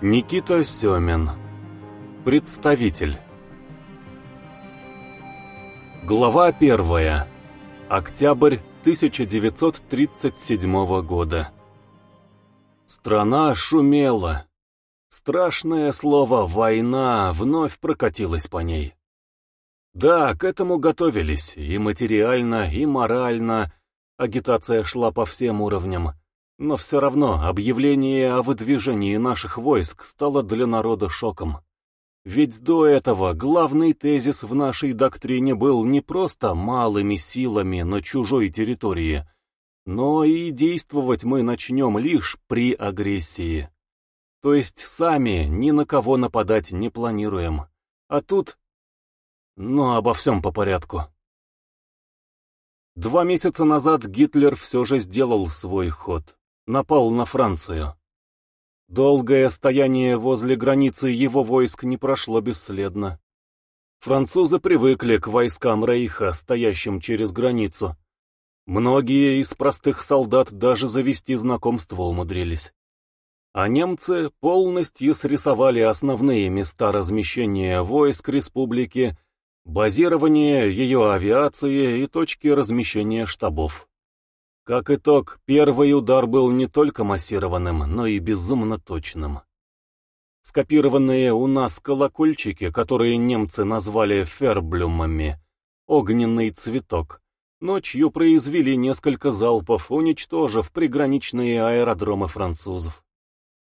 Никита Семин. Представитель. Глава первая. Октябрь 1937 года. Страна шумела. Страшное слово «война» вновь прокатилось по ней. Да, к этому готовились, и материально, и морально. Агитация шла по всем уровням. Но все равно объявление о выдвижении наших войск стало для народа шоком. Ведь до этого главный тезис в нашей доктрине был не просто малыми силами на чужой территории, но и действовать мы начнем лишь при агрессии. То есть сами ни на кого нападать не планируем. А тут... Но обо всем по порядку. Два месяца назад Гитлер все же сделал свой ход напал на Францию. Долгое стояние возле границы его войск не прошло бесследно. Французы привыкли к войскам Рейха, стоящим через границу. Многие из простых солдат даже завести знакомство умудрились. А немцы полностью срисовали основные места размещения войск республики, базирование ее авиации и точки размещения штабов. Как итог, первый удар был не только массированным, но и безумно точным. Скопированные у нас колокольчики, которые немцы назвали ферблюмами, огненный цветок, ночью произвели несколько залпов, уничтожив приграничные аэродромы французов.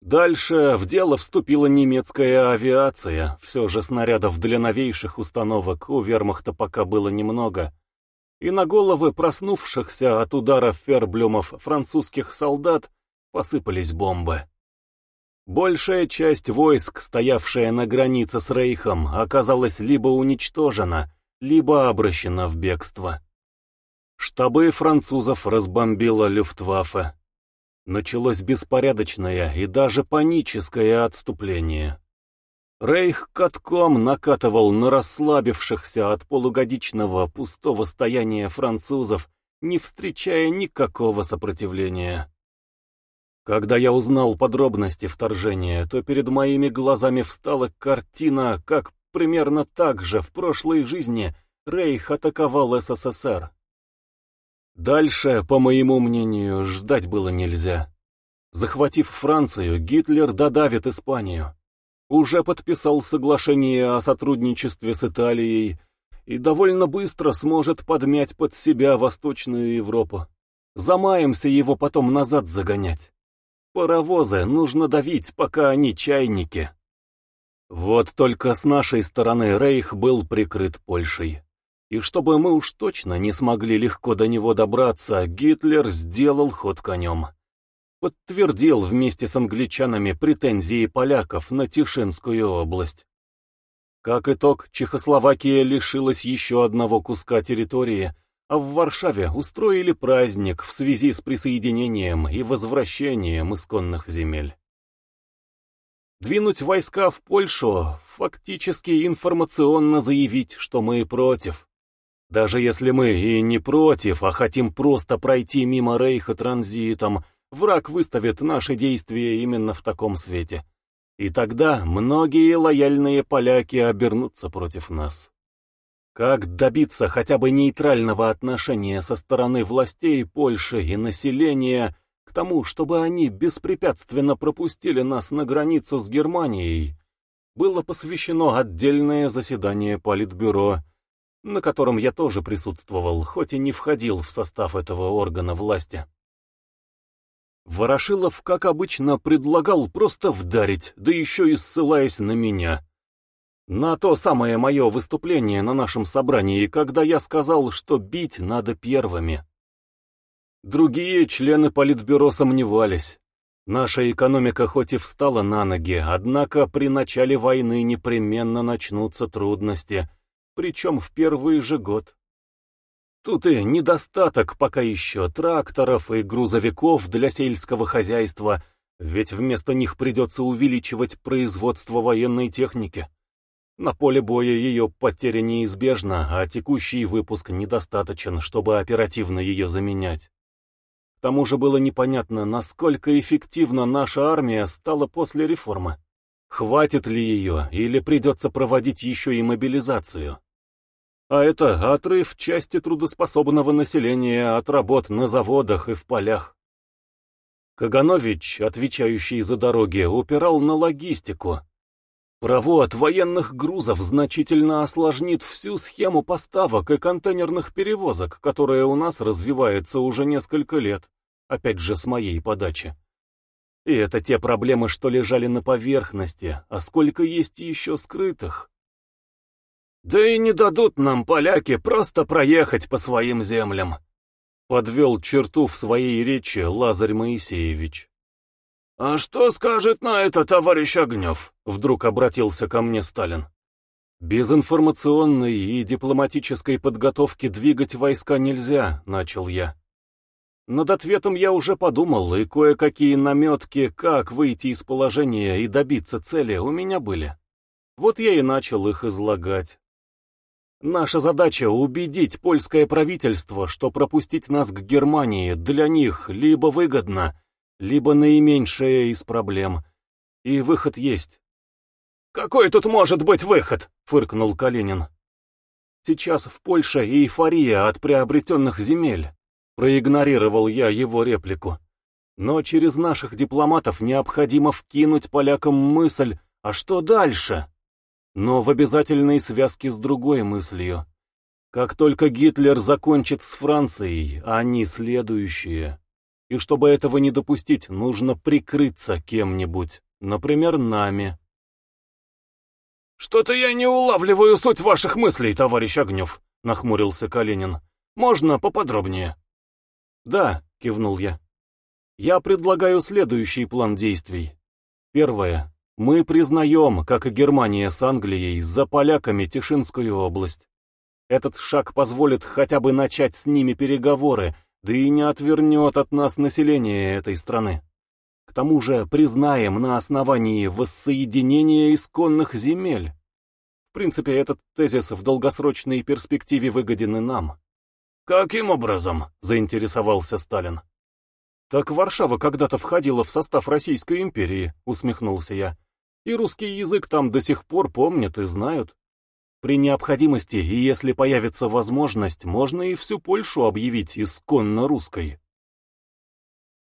Дальше в дело вступила немецкая авиация, все же снарядов для новейших установок у вермахта пока было немного, и на головы проснувшихся от удара ферблюмов французских солдат посыпались бомбы. Большая часть войск, стоявшая на границе с Рейхом, оказалась либо уничтожена, либо обращена в бегство. Штабы французов разбомбила Люфтваффе. Началось беспорядочное и даже паническое отступление. Рейх катком накатывал на расслабившихся от полугодичного пустого стояния французов, не встречая никакого сопротивления. Когда я узнал подробности вторжения, то перед моими глазами встала картина, как примерно так же в прошлой жизни Рейх атаковал СССР. Дальше, по моему мнению, ждать было нельзя. Захватив Францию, Гитлер додавит Испанию уже подписал соглашение о сотрудничестве с Италией и довольно быстро сможет подмять под себя Восточную Европу. Замаемся его потом назад загонять. Паровозы нужно давить, пока они чайники. Вот только с нашей стороны Рейх был прикрыт Польшей. И чтобы мы уж точно не смогли легко до него добраться, Гитлер сделал ход конем подтвердил вместе с англичанами претензии поляков на Тишинскую область. Как итог, Чехословакия лишилась еще одного куска территории, а в Варшаве устроили праздник в связи с присоединением и возвращением исконных земель. Двинуть войска в Польшу, фактически информационно заявить, что мы против. Даже если мы и не против, а хотим просто пройти мимо Рейха транзитом – враг выставит наши действия именно в таком свете. И тогда многие лояльные поляки обернутся против нас. Как добиться хотя бы нейтрального отношения со стороны властей Польши и населения к тому, чтобы они беспрепятственно пропустили нас на границу с Германией, было посвящено отдельное заседание Политбюро, на котором я тоже присутствовал, хоть и не входил в состав этого органа власти. Ворошилов, как обычно, предлагал просто вдарить, да еще и ссылаясь на меня. На то самое мое выступление на нашем собрании, когда я сказал, что бить надо первыми. Другие члены Политбюро сомневались. Наша экономика хоть и встала на ноги, однако при начале войны непременно начнутся трудности, причем в первый же год. Тут и недостаток пока еще тракторов и грузовиков для сельского хозяйства, ведь вместо них придется увеличивать производство военной техники. На поле боя ее потеря неизбежна, а текущий выпуск недостаточен, чтобы оперативно ее заменять. К тому же было непонятно, насколько эффективна наша армия стала после реформы. Хватит ли ее, или придется проводить еще и мобилизацию? А это отрыв части трудоспособного населения от работ на заводах и в полях. Каганович, отвечающий за дороги, упирал на логистику. Провод военных грузов значительно осложнит всю схему поставок и контейнерных перевозок, которая у нас развивается уже несколько лет, опять же с моей подачи. И это те проблемы, что лежали на поверхности, а сколько есть еще скрытых. Да и не дадут нам, поляки, просто проехать по своим землям. Подвел черту в своей речи Лазарь Моисеевич. «А что скажет на это товарищ Огнев?» — вдруг обратился ко мне Сталин. «Без информационной и дипломатической подготовки двигать войска нельзя», — начал я. Над ответом я уже подумал, и кое-какие наметки, как выйти из положения и добиться цели, у меня были. Вот я и начал их излагать. Наша задача — убедить польское правительство, что пропустить нас к Германии для них либо выгодно, либо наименьшее из проблем. И выход есть. «Какой тут может быть выход?» — фыркнул Калинин. «Сейчас в Польше эйфория от приобретенных земель», — проигнорировал я его реплику. «Но через наших дипломатов необходимо вкинуть полякам мысль, а что дальше?» Но в обязательной связке с другой мыслью. Как только Гитлер закончит с Францией, они следующие. И чтобы этого не допустить, нужно прикрыться кем-нибудь, например, нами. «Что-то я не улавливаю суть ваших мыслей, товарищ Огнев», — нахмурился Калинин. «Можно поподробнее?» «Да», — кивнул я. «Я предлагаю следующий план действий. Первое. Мы признаем, как и Германия с Англией, за поляками Тишинскую область. Этот шаг позволит хотя бы начать с ними переговоры, да и не отвернет от нас население этой страны. К тому же признаем на основании воссоединения исконных земель. В принципе, этот тезис в долгосрочной перспективе выгоден и нам. «Каким образом?» — заинтересовался Сталин. «Так Варшава когда-то входила в состав Российской империи», — усмехнулся я. И русский язык там до сих пор помнят и знают. При необходимости, и если появится возможность, можно и всю Польшу объявить исконно русской.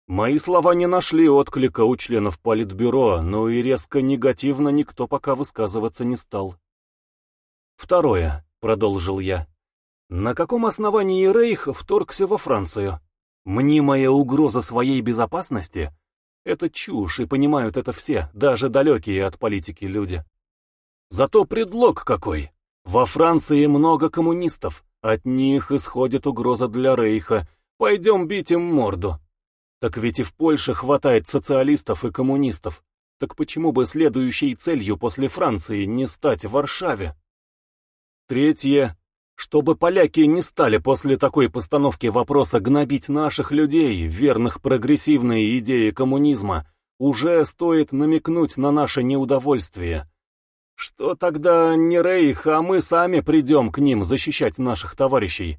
Мои слова не нашли отклика у членов Политбюро, но и резко негативно никто пока высказываться не стал. Второе, продолжил я. На каком основании Рейх вторгся во Францию? Мнимая угроза своей безопасности это чушь, и понимают это все, даже далекие от политики люди. Зато предлог какой. Во Франции много коммунистов, от них исходит угроза для Рейха. Пойдем бить им морду. Так ведь и в Польше хватает социалистов и коммунистов. Так почему бы следующей целью после Франции не стать в Варшаве? Третье. Чтобы поляки не стали после такой постановки вопроса гнобить наших людей, верных прогрессивной идее коммунизма, уже стоит намекнуть на наше неудовольствие. Что тогда не Рейх, а мы сами придем к ним защищать наших товарищей,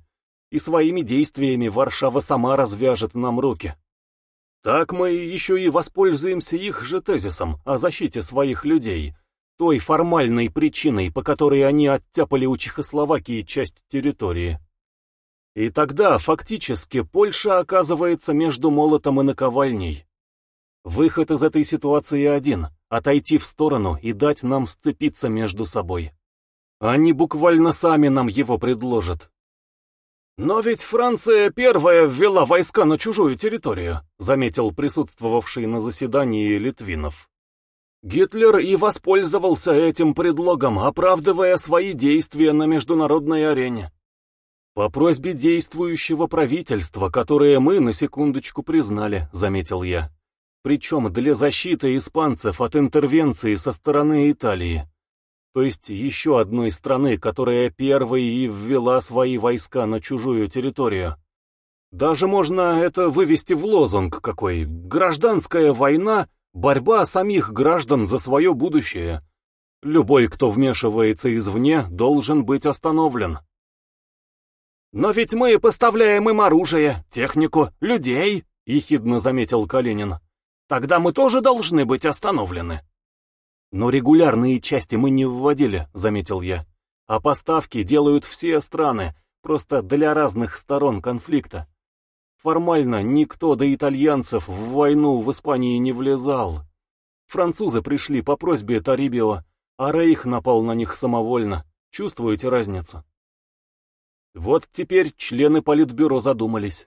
и своими действиями Варшава сама развяжет нам руки. Так мы еще и воспользуемся их же тезисом о защите своих людей – той формальной причиной, по которой они оттяпали у Чехословакии часть территории. И тогда, фактически, Польша оказывается между молотом и наковальней. Выход из этой ситуации один — отойти в сторону и дать нам сцепиться между собой. Они буквально сами нам его предложат. «Но ведь Франция первая ввела войска на чужую территорию», заметил присутствовавший на заседании Литвинов. Гитлер и воспользовался этим предлогом, оправдывая свои действия на международной арене. По просьбе действующего правительства, которое мы на секундочку признали, заметил я. Причем для защиты испанцев от интервенции со стороны Италии. То есть еще одной страны, которая первой и ввела свои войска на чужую территорию. Даже можно это вывести в лозунг какой. Гражданская война Борьба самих граждан за свое будущее. Любой, кто вмешивается извне, должен быть остановлен. «Но ведь мы поставляем им оружие, технику, людей», — ехидно заметил Калинин. «Тогда мы тоже должны быть остановлены». «Но регулярные части мы не вводили», — заметил я. «А поставки делают все страны, просто для разных сторон конфликта. Формально никто до итальянцев в войну в Испании не влезал. Французы пришли по просьбе Тарибио, а Рейх напал на них самовольно. Чувствуете разницу?» Вот теперь члены Политбюро задумались.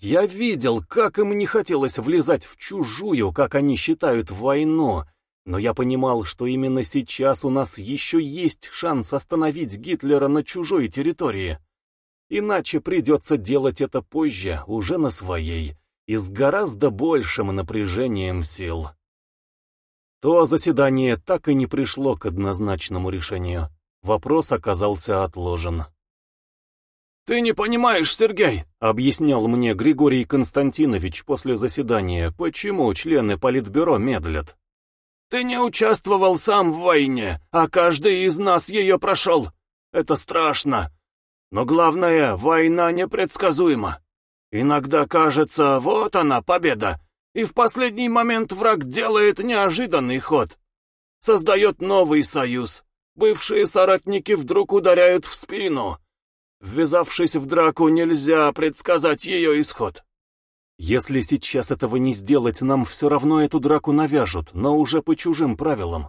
Я видел, как им не хотелось влезать в чужую, как они считают, войну, но я понимал, что именно сейчас у нас еще есть шанс остановить Гитлера на чужой территории. Иначе придется делать это позже, уже на своей, и с гораздо большим напряжением сил. То заседание так и не пришло к однозначному решению. Вопрос оказался отложен. «Ты не понимаешь, Сергей», — объяснял мне Григорий Константинович после заседания, почему члены Политбюро медлят. «Ты не участвовал сам в войне, а каждый из нас ее прошел. Это страшно. Но главное, война непредсказуема. Иногда кажется, вот она, победа, и в последний момент враг делает неожиданный ход. Создает новый союз. Бывшие соратники вдруг ударяют в спину» Ввязавшись в драку, нельзя предсказать ее исход. Если сейчас этого не сделать, нам все равно эту драку навяжут, но уже по чужим правилам.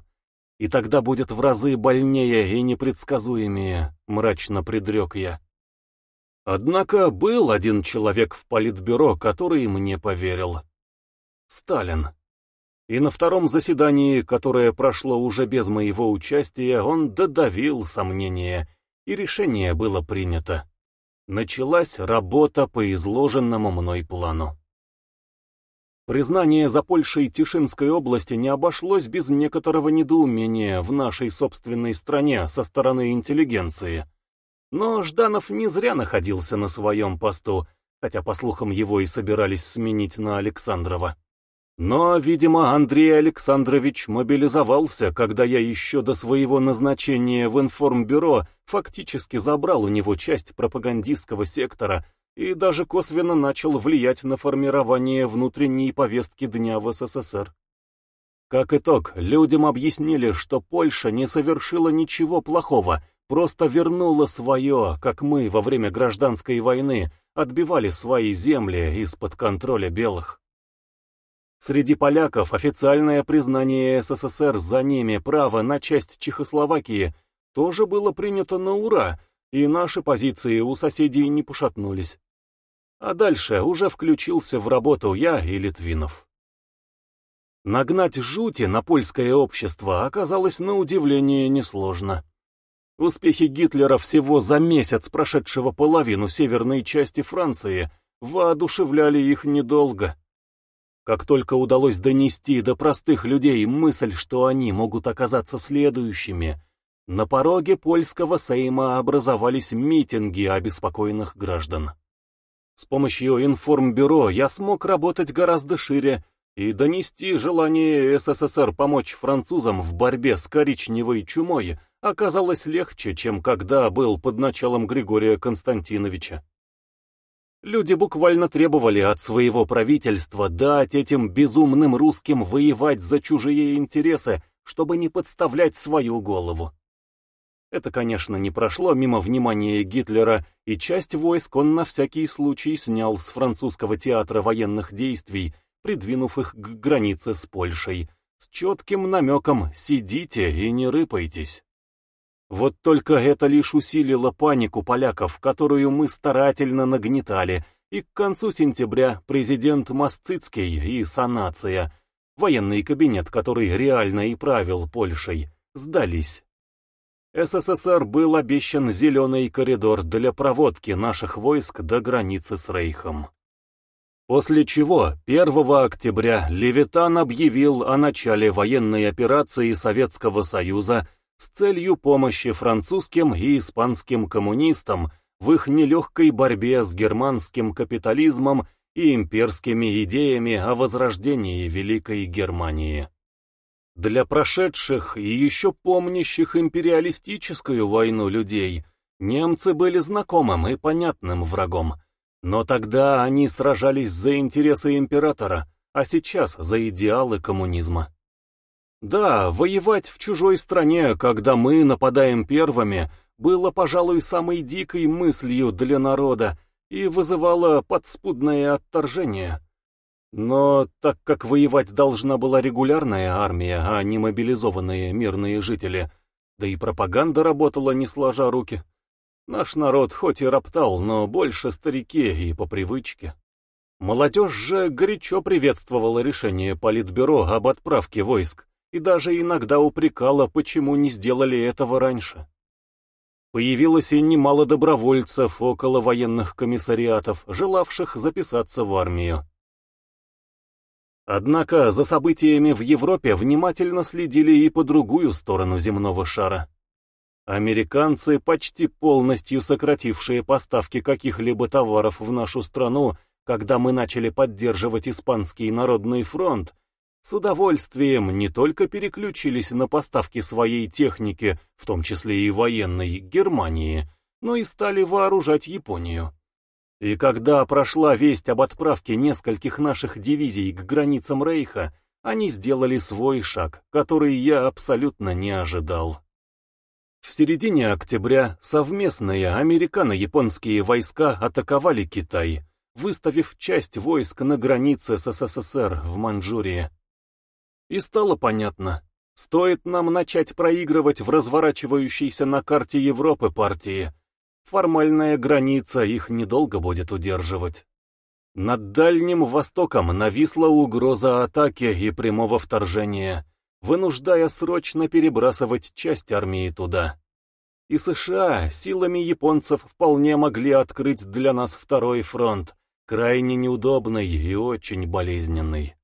И тогда будет в разы больнее и непредсказуемее, мрачно предрек я. Однако был один человек в политбюро, который мне поверил. Сталин. И на втором заседании, которое прошло уже без моего участия, он додавил сомнения и решение было принято. Началась работа по изложенному мной плану. Признание за Польшей Тишинской области не обошлось без некоторого недоумения в нашей собственной стране со стороны интеллигенции. Но Жданов не зря находился на своем посту, хотя, по слухам, его и собирались сменить на Александрова. Но, видимо, Андрей Александрович мобилизовался, когда я еще до своего назначения в информбюро фактически забрал у него часть пропагандистского сектора и даже косвенно начал влиять на формирование внутренней повестки дня в СССР. Как итог, людям объяснили, что Польша не совершила ничего плохого, просто вернула свое, как мы во время гражданской войны отбивали свои земли из-под контроля белых. Среди поляков официальное признание СССР за ними права на часть Чехословакии тоже было принято на ура, и наши позиции у соседей не пошатнулись. А дальше уже включился в работу я и Литвинов. Нагнать жути на польское общество оказалось на удивление несложно. Успехи Гитлера всего за месяц, прошедшего половину северной части Франции, воодушевляли их недолго. Как только удалось донести до простых людей мысль, что они могут оказаться следующими, на пороге польского сейма образовались митинги обеспокоенных граждан. С помощью информбюро я смог работать гораздо шире и донести желание СССР помочь французам в борьбе с коричневой чумой оказалось легче, чем когда был под началом Григория Константиновича. Люди буквально требовали от своего правительства дать этим безумным русским воевать за чужие интересы, чтобы не подставлять свою голову. Это, конечно, не прошло мимо внимания Гитлера, и часть войск он на всякий случай снял с французского театра военных действий, придвинув их к границе с Польшей, с четким намеком «сидите и не рыпайтесь». Вот только это лишь усилило панику поляков, которую мы старательно нагнетали, и к концу сентября президент Масцицкий и санация, военный кабинет, который реально и правил Польшей, сдались. СССР был обещан зеленый коридор для проводки наших войск до границы с Рейхом. После чего 1 октября Левитан объявил о начале военной операции Советского Союза с целью помощи французским и испанским коммунистам в их нелегкой борьбе с германским капитализмом и имперскими идеями о возрождении Великой Германии. Для прошедших и еще помнящих империалистическую войну людей немцы были знакомым и понятным врагом, но тогда они сражались за интересы императора, а сейчас за идеалы коммунизма. Да, воевать в чужой стране, когда мы нападаем первыми, было, пожалуй, самой дикой мыслью для народа и вызывало подспудное отторжение. Но так как воевать должна была регулярная армия, а не мобилизованные мирные жители, да и пропаганда работала не сложа руки, наш народ хоть и роптал, но больше старики и по привычке. Молодежь же горячо приветствовала решение Политбюро об отправке войск и даже иногда упрекала, почему не сделали этого раньше. Появилось и немало добровольцев около военных комиссариатов, желавших записаться в армию. Однако за событиями в Европе внимательно следили и по другую сторону земного шара. Американцы, почти полностью сократившие поставки каких-либо товаров в нашу страну, когда мы начали поддерживать Испанский народный фронт, с удовольствием не только переключились на поставки своей техники, в том числе и военной, Германии, но и стали вооружать Японию. И когда прошла весть об отправке нескольких наших дивизий к границам Рейха, они сделали свой шаг, который я абсолютно не ожидал. В середине октября совместные американо-японские войска атаковали Китай, выставив часть войск на границе с СССР в Манчжурии. И стало понятно, стоит нам начать проигрывать в разворачивающейся на карте Европы партии, формальная граница их недолго будет удерживать. Над Дальним Востоком нависла угроза атаки и прямого вторжения, вынуждая срочно перебрасывать часть армии туда. И США силами японцев вполне могли открыть для нас второй фронт, крайне неудобный и очень болезненный.